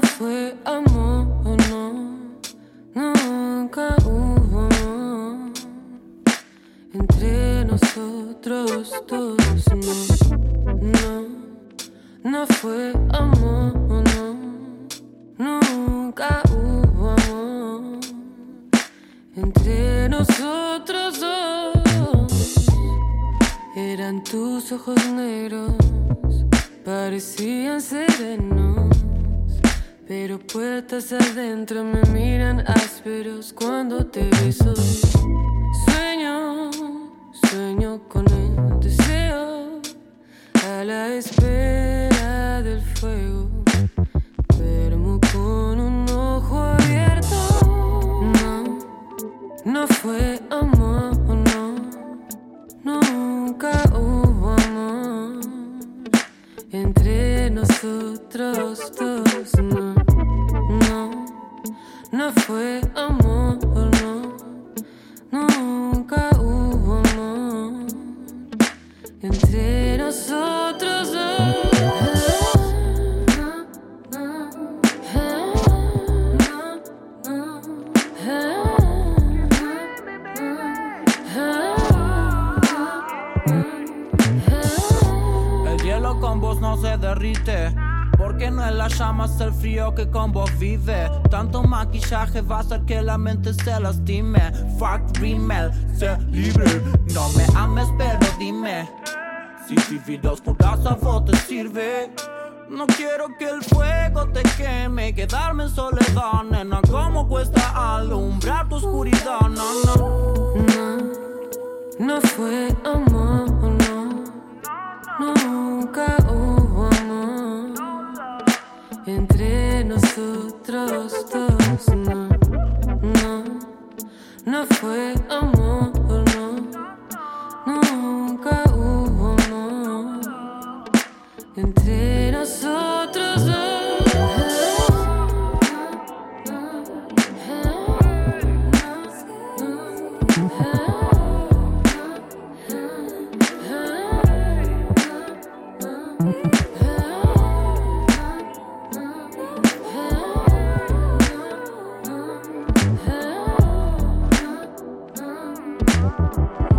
no fue amor, no, nunca hubo amor. Entre nosotros dos, no, no, no fue amor, no, nunca hubo amor. Entre nosotros dos, eran tus ojos negros, parecían serenos pero puertas adentro me miran ásperos cuando te beso. Sueño, sueño con el deseo a la espera del fuego. Duermo con un ojo abierto. No, no fue amor, no, nunca hubo amor entre nosotros dos. El hielo con vos no se derrite. Porque no es la llama, es el frío que con vos vive. Tanto maquillaje va a hacer que la mente se lastime. Fuck rimel, sé libre. No me ames, pero dime. Si vivir oscuras a vos te sirve. No quiero que el fuego te queme, quedarme en soledad, nena. ¿Cómo cuesta alumbrar tu oscuridad? No. No, no fue amor, nosotros dos. No, no, no fue amor, no, nunca hubo amor entre nosotros dos.